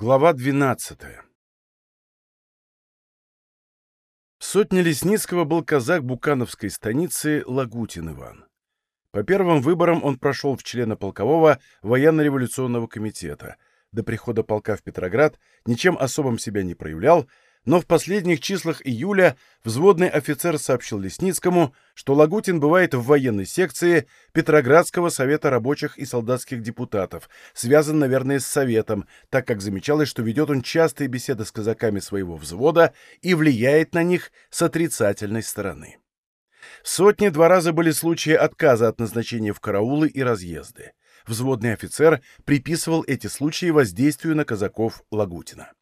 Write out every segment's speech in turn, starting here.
Глава 12 В сотне Лесницкого был казак Букановской станицы Лагутин Иван. По первым выборам он прошел в члена полкового военно-революционного комитета. До прихода полка в Петроград ничем особым себя не проявлял, но в последних числах июля взводный офицер сообщил Лесницкому, что Лагутин бывает в военной секции Петроградского совета рабочих и солдатских депутатов, связан, наверное, с советом, так как замечалось, что ведет он частые беседы с казаками своего взвода и влияет на них с отрицательной стороны. В сотне два раза были случаи отказа от назначения в караулы и разъезды. Взводный офицер приписывал эти случаи воздействию на казаков Лагутина.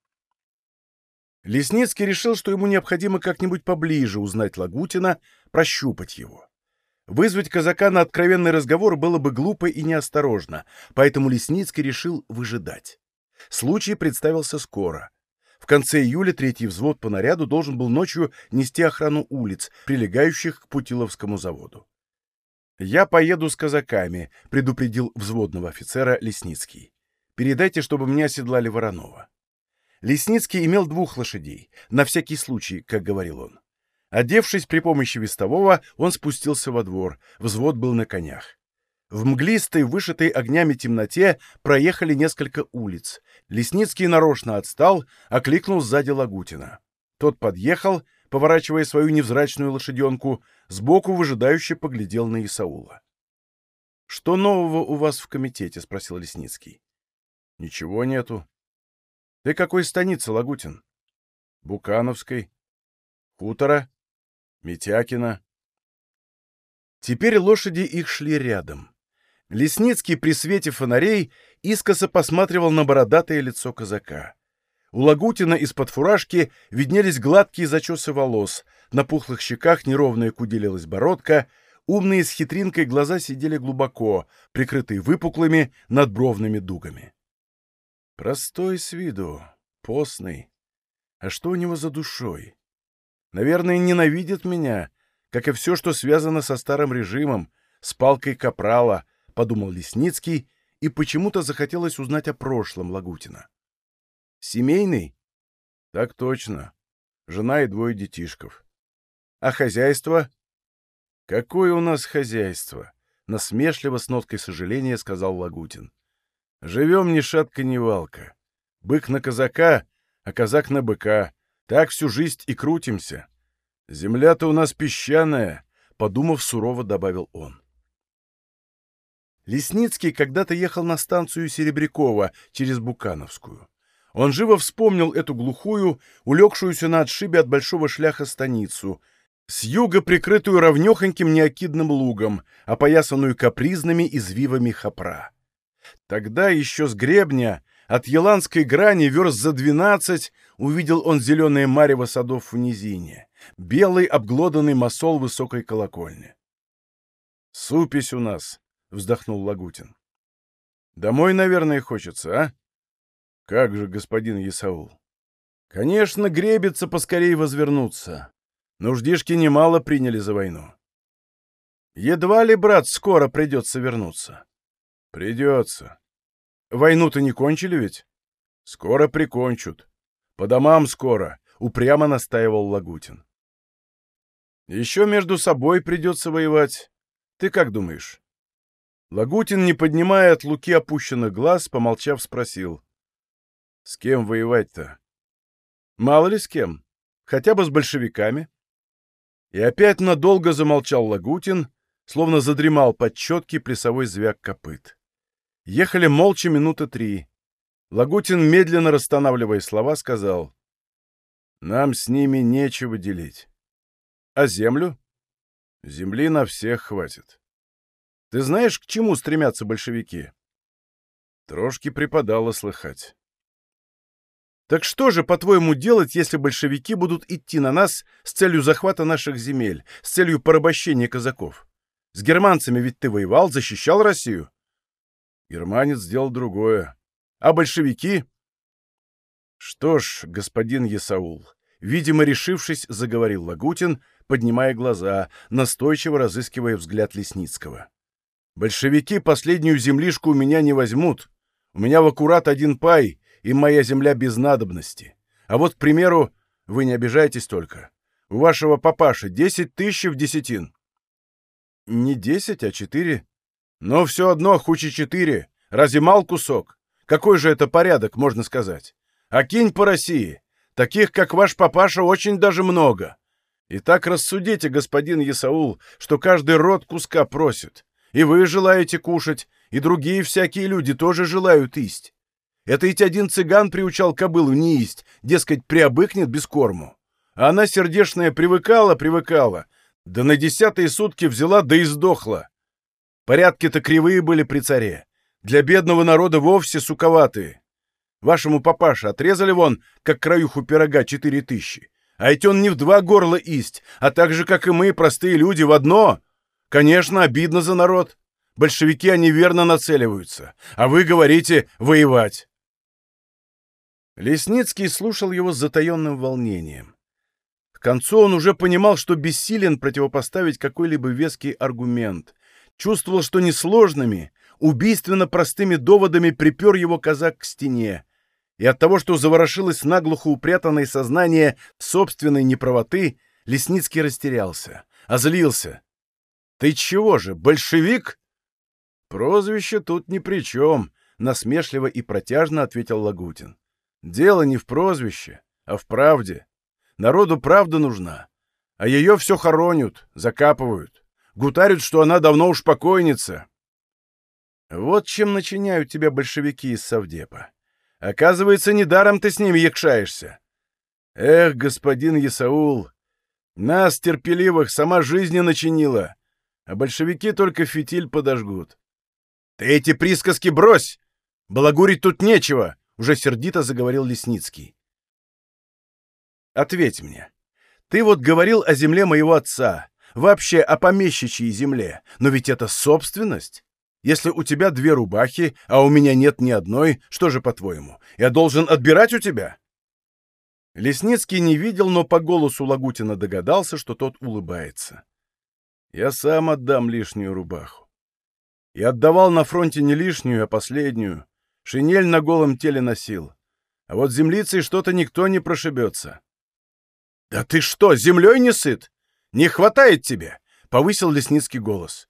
Лесницкий решил, что ему необходимо как-нибудь поближе узнать Лагутина, прощупать его. Вызвать казака на откровенный разговор было бы глупо и неосторожно, поэтому Лесницкий решил выжидать. Случай представился скоро. В конце июля третий взвод по наряду должен был ночью нести охрану улиц, прилегающих к Путиловскому заводу. «Я поеду с казаками», — предупредил взводного офицера Лесницкий. «Передайте, чтобы меня оседлали Воронова». Лесницкий имел двух лошадей, на всякий случай, как говорил он. Одевшись при помощи вестового, он спустился во двор, взвод был на конях. В мглистой, вышитой огнями темноте проехали несколько улиц. Лесницкий нарочно отстал, окликнул сзади Лагутина. Тот подъехал, поворачивая свою невзрачную лошаденку, сбоку выжидающе поглядел на Исаула. — Что нового у вас в комитете? — спросил Лесницкий. — Ничего нету. Ты какой станицы, Лагутин? Букановской. Хутора. Митякина. Теперь лошади их шли рядом. Лесницкий при свете фонарей искоса посматривал на бородатое лицо казака. У Лагутина из-под фуражки виднелись гладкие зачесы волос, на пухлых щеках неровная куделилась бородка, умные с хитринкой глаза сидели глубоко, прикрытые выпуклыми надбровными дугами. Простой с виду, постный. А что у него за душой? Наверное, ненавидит меня, как и все, что связано со старым режимом, с палкой капрала, — подумал Лесницкий, и почему-то захотелось узнать о прошлом Лагутина. Семейный? Так точно. Жена и двое детишков. А хозяйство? Какое у нас хозяйство? Насмешливо с ноткой сожаления сказал Лагутин. Живем ни шатка, ни валка. Бык на казака, а казак на быка. Так всю жизнь и крутимся. Земля-то у нас песчаная, — подумав, сурово добавил он. Лесницкий когда-то ехал на станцию Серебрякова через Букановскую. Он живо вспомнил эту глухую, улегшуюся на отшибе от большого шляха станицу, с юга прикрытую ровнехоньким неокидным лугом, опоясанную капризными извивами хапра. Тогда еще с гребня, от еланской грани верст за двенадцать, увидел он зеленое марево садов в низине, белый обглоданный масол высокой колокольни. «Супись у нас», — вздохнул Лагутин. «Домой, наверное, хочется, а?» «Как же, господин Есаул?» «Конечно, гребется поскорей возвернуться. Нуждишки немало приняли за войну. Едва ли, брат, скоро придется вернуться. Придется. Войну-то не кончили ведь? Скоро прикончат. По домам скоро, упрямо настаивал Лагутин. Еще между собой придется воевать. Ты как думаешь? Лагутин, не поднимая от Луки опущенных глаз, помолчав, спросил. С кем воевать-то? Мало ли с кем. Хотя бы с большевиками. И опять надолго замолчал Лагутин, словно задремал под четкий плясовой звяк копыт. Ехали молча минуты три. Лагутин, медленно расстанавливая слова, сказал, «Нам с ними нечего делить. А землю? Земли на всех хватит. Ты знаешь, к чему стремятся большевики?» Трошки припадало слыхать. Так что же, по-твоему, делать, если большевики будут идти на нас с целью захвата наших земель, с целью порабощения казаков? С германцами ведь ты воевал, защищал Россию. Германец сделал другое. А большевики? Что ж, господин Есаул, видимо, решившись, заговорил Лагутин, поднимая глаза, настойчиво разыскивая взгляд Лесницкого. Большевики последнюю землишку у меня не возьмут. У меня в аккурат один пай, Им моя земля без надобности. А вот, к примеру, вы не обижайтесь только. У вашего папаши десять тысяч в десятин. Не десять, а четыре. Но все одно хуче четыре. Разве мал кусок? Какой же это порядок, можно сказать? А кинь по России. Таких, как ваш папаша, очень даже много. И так рассудите, господин Исаул, что каждый род куска просит. И вы желаете кушать, и другие всякие люди тоже желают есть. Это ведь один цыган приучал кобылу не есть, дескать, приобыкнет без корму. А она сердешная привыкала, привыкала, да на десятые сутки взяла да и сдохла. Порядки-то кривые были при царе. Для бедного народа вовсе суковатые. Вашему папаше отрезали вон, как краюху пирога, четыре тысячи. А ведь он не в два горла исть, а так же, как и мы, простые люди, в одно. Конечно, обидно за народ. Большевики, они верно нацеливаются. А вы говорите «воевать». Лесницкий слушал его с затаенным волнением. К концу он уже понимал, что бессилен противопоставить какой-либо веский аргумент. Чувствовал, что несложными, убийственно простыми доводами припер его казак к стене и от того, что заворошилось наглухо упрятанное сознание собственной неправоты, Лесницкий растерялся, озлился. «Ты чего же, большевик?» «Прозвище тут ни при чем», — насмешливо и протяжно ответил Лагутин. «Дело не в прозвище, а в правде. Народу правда нужна, а ее все хоронят, закапывают, гутарят, что она давно уж покойница». «Вот чем начиняют тебя большевики из Совдепа. Оказывается, недаром ты с ними якшаешься. Эх, господин Исаул, нас, терпеливых, сама жизнь начинила, а большевики только фитиль подожгут. Ты эти присказки брось! Балагурить тут нечего, уже сердито заговорил Лесницкий. Ответь мне. Ты вот говорил о земле моего отца, вообще о помещичьей земле, но ведь это собственность. Если у тебя две рубахи, а у меня нет ни одной, что же, по-твоему, я должен отбирать у тебя?» Лесницкий не видел, но по голосу Лагутина догадался, что тот улыбается. «Я сам отдам лишнюю рубаху. И отдавал на фронте не лишнюю, а последнюю. Шинель на голом теле носил. А вот землицей что-то никто не прошибется». «Да ты что, землей не сыт? Не хватает тебе!» — повысил Лесницкий голос.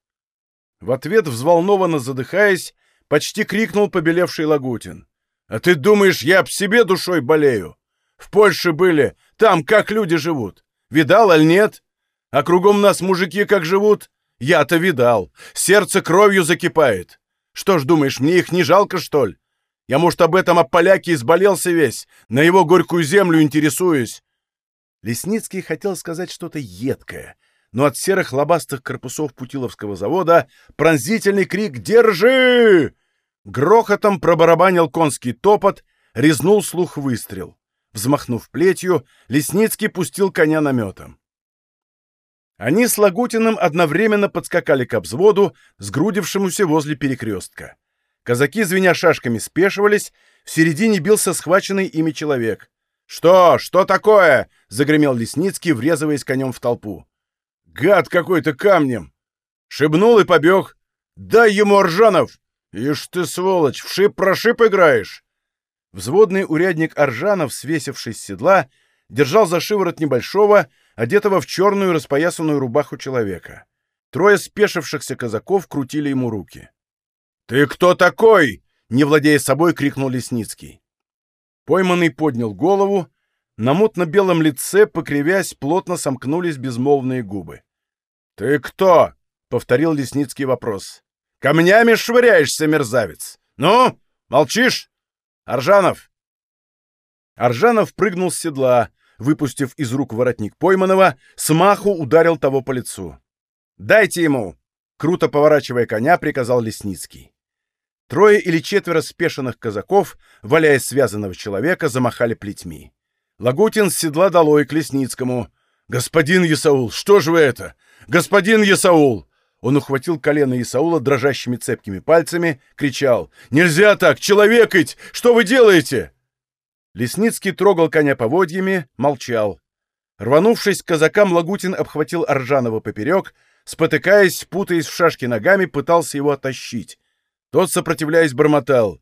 В ответ, взволнованно задыхаясь, почти крикнул побелевший Лагутин. «А ты думаешь, я об себе душой болею? В Польше были, там как люди живут. Видал, аль нет? А кругом нас мужики как живут? Я-то видал. Сердце кровью закипает. Что ж думаешь, мне их не жалко, что ли? Я, может, об этом о поляке изболелся весь, на его горькую землю интересуюсь». Лесницкий хотел сказать что-то едкое — но от серых лобастых корпусов Путиловского завода пронзительный крик «Держи!» Грохотом пробарабанил конский топот, резнул слух выстрел. Взмахнув плетью, Лесницкий пустил коня наметом. Они с Лагутиным одновременно подскакали к обзводу, сгрудившемуся возле перекрестка. Казаки, звеня шашками, спешивались, в середине бился схваченный ими человек. «Что? Что такое?» — загремел Лесницкий, врезываясь конем в толпу. Гад какой-то камнем! Шибнул и побег. Дай ему, Аржанов! Ишь ты, сволочь, в шип-прошип играешь!» Взводный урядник Аржанов, свесившись с седла, держал за шиворот небольшого, одетого в черную распоясанную рубаху человека. Трое спешившихся казаков крутили ему руки. «Ты кто такой?» — не владея собой, крикнул Лесницкий. Пойманный поднял голову, на мутно-белом лице, покривясь, плотно сомкнулись безмолвные губы. «Ты кто?» — повторил Лесницкий вопрос. «Камнями швыряешься, мерзавец! Ну, молчишь? Аржанов!» Аржанов прыгнул с седла, выпустив из рук воротник пойманного, смаху ударил того по лицу. «Дайте ему!» — круто поворачивая коня, приказал Лесницкий. Трое или четверо спешенных казаков, валяя связанного человека, замахали плетьми. Лагутин с седла долой к Лесницкому. «Господин Исаул, что же вы это? «Господин Есаул!» Он ухватил колено Исаула дрожащими цепкими пальцами, кричал. «Нельзя так! Человекать! Что вы делаете?» Лесницкий трогал коня поводьями, молчал. Рванувшись к казакам, Лагутин обхватил Аржанова поперек, спотыкаясь, путаясь в шашке ногами, пытался его оттащить. Тот, сопротивляясь, бормотал.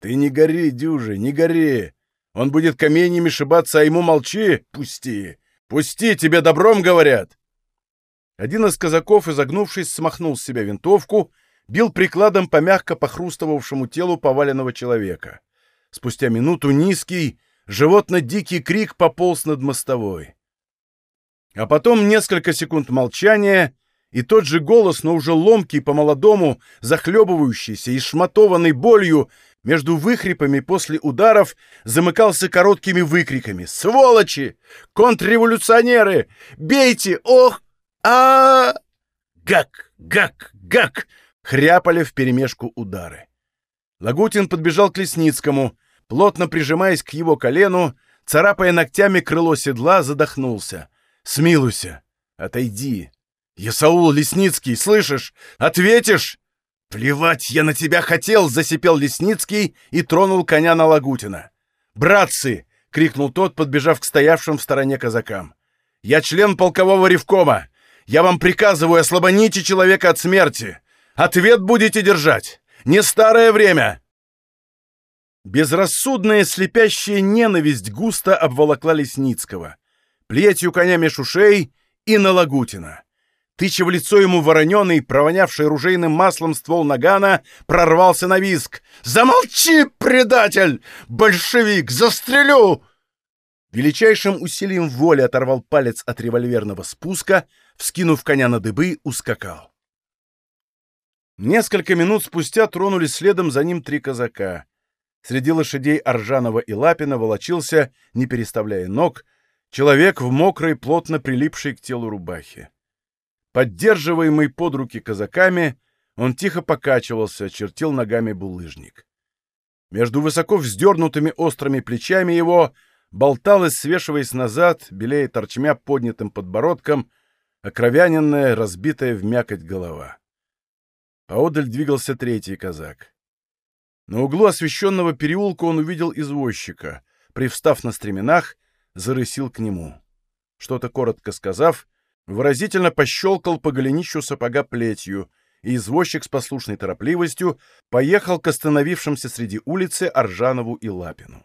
Ты не гори, дюжи, не гори! Он будет каменьями шибаться, а ему молчи! Пусти! Пусти, тебе добром говорят!» Один из казаков, изогнувшись, смахнул с себя винтовку, бил прикладом по мягко похрустывавшему телу поваленного человека. Спустя минуту низкий, животно-дикий крик пополз над мостовой. А потом несколько секунд молчания, и тот же голос, но уже ломкий по-молодому, захлебывающийся и шматованный болью, между выхрипами после ударов замыкался короткими выкриками. «Сволочи! Контрреволюционеры! Бейте! Ох! а, Гак! Гак! Гак!» Хряпали вперемешку удары. Лагутин подбежал к Лесницкому, плотно прижимаясь к его колену, царапая ногтями крыло седла, задохнулся. «Смилуйся! Отойди! Ясаул Лесницкий, слышишь? Ответишь!» «Плевать я на тебя хотел!» — засипел Лесницкий и тронул коня на Лагутина. «Братцы!» — крикнул тот, подбежав к стоявшим в стороне казакам. «Я член полкового ревкома! Я вам приказываю, ослабоните человека от смерти! Ответ будете держать! Не старое время!» Безрассудная слепящая ненависть густо обволокла Лесницкого. Плетью коня меж ушей и на Лагутина. Тыча в лицо ему вороненый, провонявший ружейным маслом ствол нагана, прорвался на виск. «Замолчи, предатель! Большевик! Застрелю!» Величайшим усилием воли оторвал палец от револьверного спуска, вскинув коня на дыбы, ускакал. Несколько минут спустя тронулись следом за ним три казака. Среди лошадей Аржанова и Лапина волочился, не переставляя ног, человек в мокрой, плотно прилипшей к телу рубахе. Поддерживаемый под руки казаками, он тихо покачивался, чертил ногами булыжник. Между высоко вздернутыми острыми плечами его болталась, свешиваясь назад, белее торчмя поднятым подбородком, окровяненная, разбитая в мякоть голова. Поодаль двигался третий казак. На углу освещенного переулка он увидел извозчика. Привстав на стременах, зарысил к нему. Что-то коротко сказав, выразительно пощелкал по голенищу сапога плетью, и извозчик с послушной торопливостью поехал к остановившимся среди улицы Аржанову и Лапину.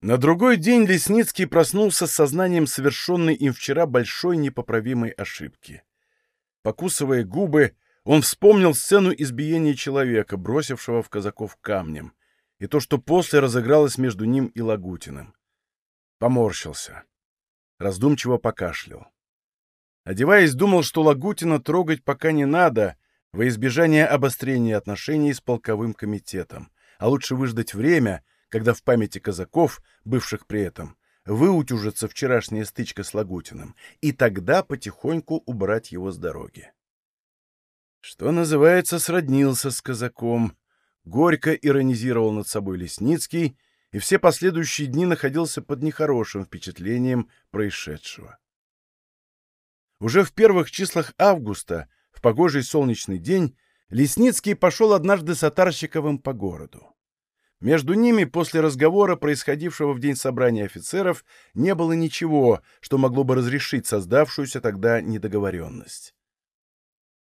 На другой день Лесницкий проснулся с сознанием совершенной им вчера большой непоправимой ошибки. Покусывая губы, он вспомнил сцену избиения человека, бросившего в казаков камнем, и то, что после разыгралось между ним и Лагутиным. Поморщился раздумчиво покашлял. Одеваясь, думал, что Лагутина трогать пока не надо, во избежание обострения отношений с полковым комитетом, а лучше выждать время, когда в памяти казаков, бывших при этом, выутюжится вчерашняя стычка с Лагутиным, и тогда потихоньку убрать его с дороги. Что называется, сроднился с казаком. Горько иронизировал над собой Лесницкий и все последующие дни находился под нехорошим впечатлением происшедшего. Уже в первых числах августа, в погожий солнечный день, Лесницкий пошел однажды с Атарщиковым по городу. Между ними после разговора, происходившего в день собрания офицеров, не было ничего, что могло бы разрешить создавшуюся тогда недоговоренность.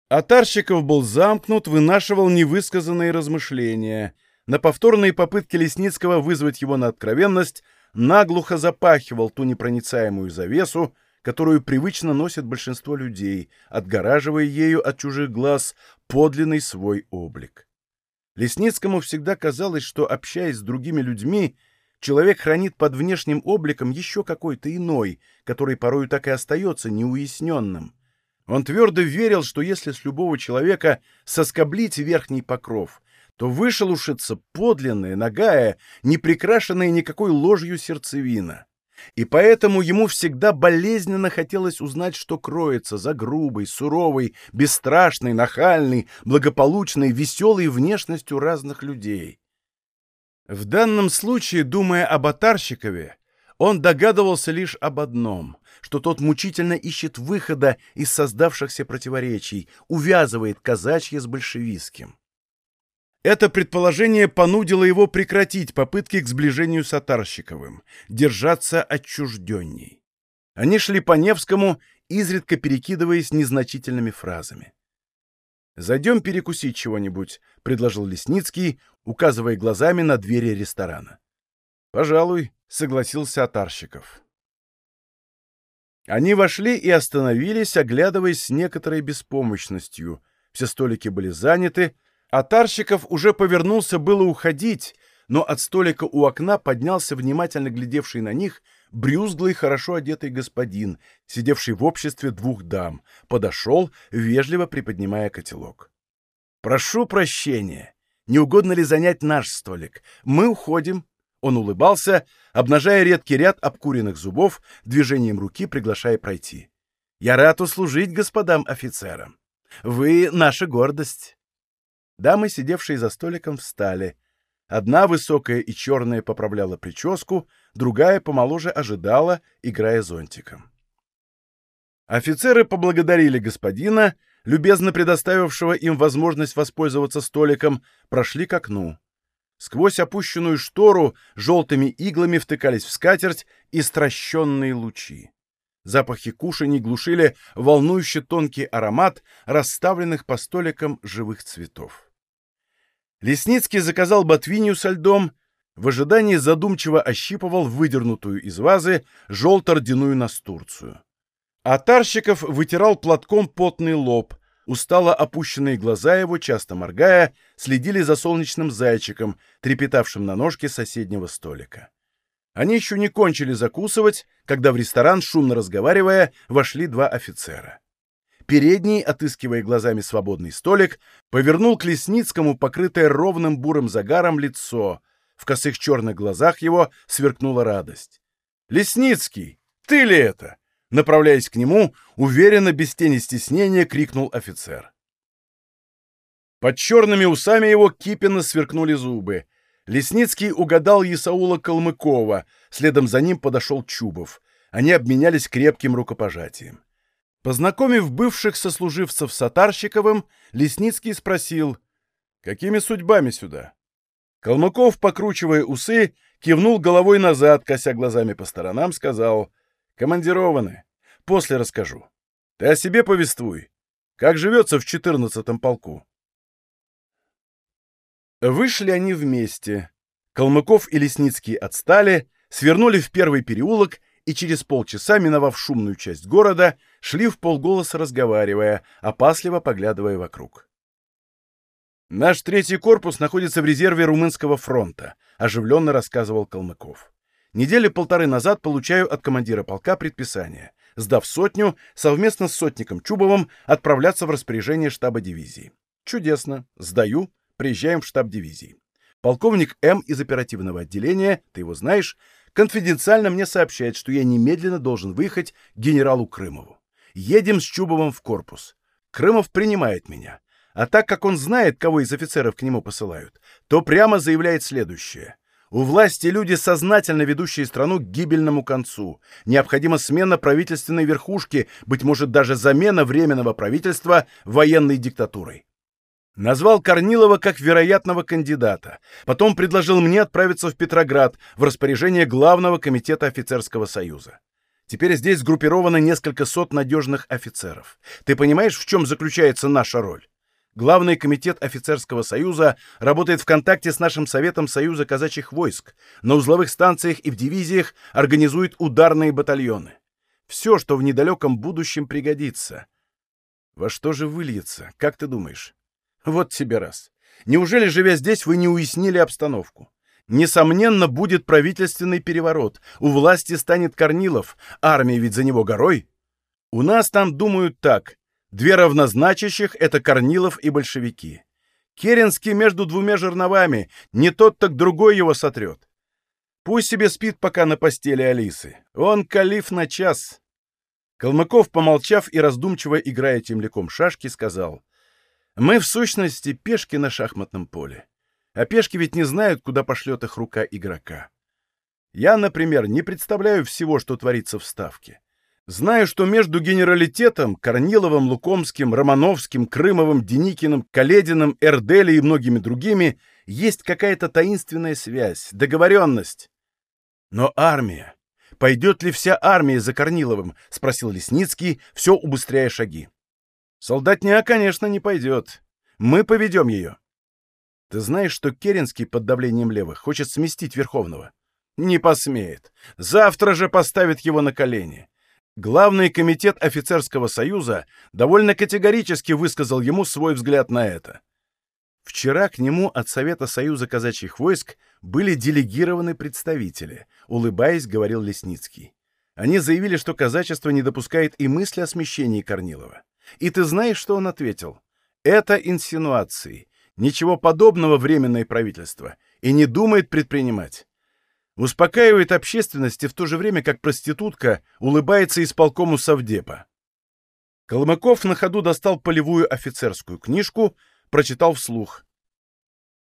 Атарщиков был замкнут, вынашивал невысказанные размышления — на повторные попытки Лесницкого вызвать его на откровенность наглухо запахивал ту непроницаемую завесу, которую привычно носит большинство людей, отгораживая ею от чужих глаз подлинный свой облик. Лесницкому всегда казалось, что, общаясь с другими людьми, человек хранит под внешним обликом еще какой-то иной, который порою так и остается неуясненным. Он твердо верил, что если с любого человека соскоблить верхний покров, то вышелушится подлинная, нагая, не прикрашенная никакой ложью сердцевина. И поэтому ему всегда болезненно хотелось узнать, что кроется за грубой, суровой, бесстрашной, нахальной, благополучной, веселой внешностью разных людей. В данном случае, думая об Атарщикове, он догадывался лишь об одном, что тот мучительно ищет выхода из создавшихся противоречий, увязывает казачье с большевистским. Это предположение понудило его прекратить попытки к сближению с Атарщиковым, держаться отчужденней. Они шли по Невскому, изредка перекидываясь незначительными фразами. «Зайдем перекусить чего-нибудь», — предложил Лесницкий, указывая глазами на двери ресторана. «Пожалуй», — согласился Атарщиков. Они вошли и остановились, оглядываясь с некоторой беспомощностью. Все столики были заняты, а Тарщиков уже повернулся было уходить, но от столика у окна поднялся внимательно глядевший на них брюзглый, хорошо одетый господин, сидевший в обществе двух дам, подошел, вежливо приподнимая котелок. «Прошу прощения. Не угодно ли занять наш столик? Мы уходим». Он улыбался, обнажая редкий ряд обкуренных зубов, движением руки приглашая пройти. «Я рад услужить господам офицерам. Вы — наша гордость». Дамы, сидевшие за столиком, встали. Одна, высокая и черная, поправляла прическу, другая, помоложе, ожидала, играя зонтиком. Офицеры поблагодарили господина, любезно предоставившего им возможность воспользоваться столиком, прошли к окну. Сквозь опущенную штору желтыми иглами втыкались в скатерть истращенные лучи. Запахи кушаний глушили волнующий тонкий аромат расставленных по столикам живых цветов. Лесницкий заказал ботвинью со льдом, в ожидании задумчиво ощипывал выдернутую из вазы желто-ордяную настурцию. А Тарщиков вытирал платком потный лоб, устало опущенные глаза его, часто моргая, следили за солнечным зайчиком, трепетавшим на ножке соседнего столика. Они еще не кончили закусывать, когда в ресторан, шумно разговаривая, вошли два офицера. Передний, отыскивая глазами свободный столик, повернул к Лесницкому покрытое ровным бурым загаром лицо. В косых черных глазах его сверкнула радость. «Лесницкий, ты ли это?» Направляясь к нему, уверенно, без тени стеснения, крикнул офицер. Под черными усами его кипенно сверкнули зубы. Лесницкий угадал Исаула Калмыкова, следом за ним подошел Чубов. Они обменялись крепким рукопожатием. Познакомив бывших сослуживцев с Атарщиковым, Лесницкий спросил, «Какими судьбами сюда?» Калмыков, покручивая усы, кивнул головой назад, кося глазами по сторонам, сказал, «Командированы. После расскажу. Ты о себе повествуй. Как живется в четырнадцатом полку?» Вышли они вместе. Калмыков и Лесницкий отстали, свернули в первый переулок и через полчаса, миновав шумную часть города, шли в полголоса разговаривая, опасливо поглядывая вокруг. «Наш третий корпус находится в резерве Румынского фронта», — оживленно рассказывал Калмыков. «Недели полторы назад получаю от командира полка предписание, сдав сотню, совместно с сотником Чубовым отправляться в распоряжение штаба дивизии. Чудесно. Сдаю. Приезжаем в штаб дивизии. Полковник М из оперативного отделения, ты его знаешь, конфиденциально мне сообщает, что я немедленно должен выехать генералу Крымову. Едем с Чубовым в корпус. Крымов принимает меня. А так как он знает, кого из офицеров к нему посылают, то прямо заявляет следующее. У власти люди, сознательно ведущие страну к гибельному концу. Необходима смена правительственной верхушки, быть может, даже замена Временного правительства военной диктатурой. Назвал Корнилова как вероятного кандидата. Потом предложил мне отправиться в Петроград в распоряжение Главного комитета офицерского союза. Теперь здесь сгруппировано несколько сот надежных офицеров. Ты понимаешь, в чем заключается наша роль? Главный комитет офицерского союза работает в контакте с нашим Советом Союза казачьих войск, на узловых станциях и в дивизиях организует ударные батальоны. Все, что в недалеком будущем пригодится. Во что же выльется, как ты думаешь? Вот тебе раз. Неужели, живя здесь, вы не уяснили обстановку? Несомненно, будет правительственный переворот. У власти станет Корнилов. Армия ведь за него горой. У нас там думают так. Две равнозначащих — это Корнилов и большевики. Керенский между двумя жерновами. Не тот, так другой его сотрет. Пусть себе спит пока на постели Алисы. Он калиф на час. Калмыков, помолчав и раздумчиво играя темляком шашки, сказал — мы, в сущности, пешки на шахматном поле. А пешки ведь не знают, куда пошлет их рука игрока. Я, например, не представляю всего, что творится в Ставке. Знаю, что между генералитетом, Корниловым, Лукомским, Романовским, Крымовым, Деникиным, Калединым, Эрдели и многими другими есть какая-то таинственная связь, договоренность. Но армия... «Пойдет ли вся армия за Корниловым?» — спросил Лесницкий, все убыстряя шаги. Солдатня, конечно, не пойдет. Мы поведем ее. Ты знаешь, что Керенский под давлением левых хочет сместить Верховного? Не посмеет. Завтра же поставит его на колени. Главный комитет офицерского союза довольно категорически высказал ему свой взгляд на это. Вчера к нему от Совета Союза казачьих войск были делегированы представители, улыбаясь, говорил Лесницкий. Они заявили, что казачество не допускает и мысли о смещении Корнилова. И ты знаешь, что он ответил? Это инсинуации. Ничего подобного временное правительство. И не думает предпринимать. Успокаивает общественность и в то же время, как проститутка, улыбается исполкому Совдепа. Колмыков на ходу достал полевую офицерскую книжку, прочитал вслух.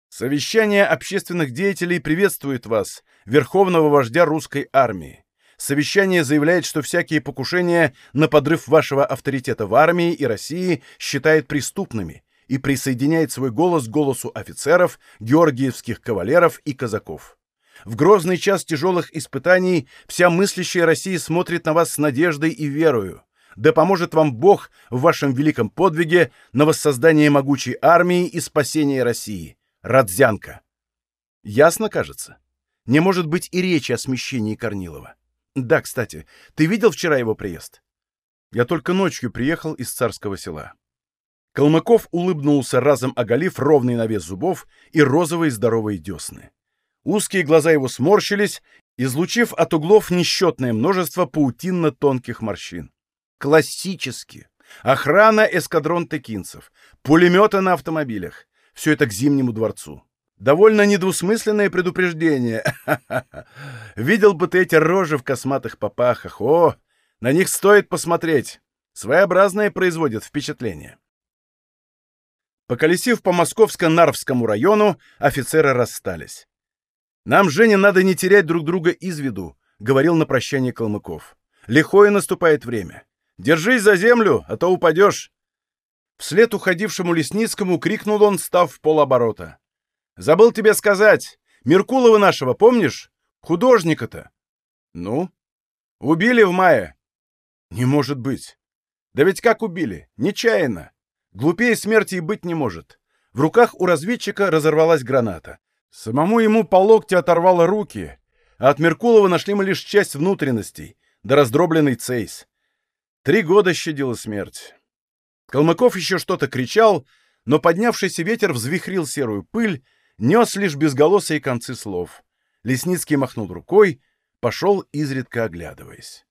«Совещание общественных деятелей приветствует вас, верховного вождя русской армии. Совещание заявляет, что всякие покушения на подрыв вашего авторитета в армии и России считает преступными и присоединяет свой голос к голосу офицеров, георгиевских кавалеров и казаков. В грозный час тяжелых испытаний вся мыслящая Россия смотрит на вас с надеждой и верою. Да поможет вам Бог в вашем великом подвиге на воссоздание могучей армии и спасение России. Радзянка. Ясно, кажется? Не может быть и речи о смещении Корнилова. Да, кстати, ты видел вчера его приезд? Я только ночью приехал из царского села. Калмыков улыбнулся, разом оголив ровный навес зубов и розовые здоровые десны. Узкие глаза его сморщились, излучив от углов несчетное множество паутинно-тонких морщин. Классически. Охрана эскадрон текинцев, пулеметы на автомобилях. Все это к Зимнему дворцу. Довольно недвусмысленное предупреждение. Видел бы ты эти рожи в косматых попахах. О, на них стоит посмотреть. Своеобразное производит впечатление. Поколесив по Московско-Нарвскому району, офицеры расстались. «Нам, Женя, надо не терять друг друга из виду», — говорил на прощание Калмыков. «Лихое наступает время. Держись за землю, а то упадешь». Вслед уходившему Лесницкому крикнул он, став в полоборота. «Забыл тебе сказать. Меркулова нашего, помнишь? Художника-то». «Ну?» «Убили в мае». «Не может быть». «Да ведь как убили? Нечаянно. Глупее смерти и быть не может». В руках у разведчика разорвалась граната. Самому ему по локте оторвало руки, а от Меркулова нашли мы лишь часть внутренностей, да раздробленный цейс. Три года щадила смерть. Калмыков еще что-то кричал, но поднявшийся ветер взвихрил серую пыль, нес лишь безголосые концы слов. Лесницкий махнул рукой, пошел, изредка оглядываясь.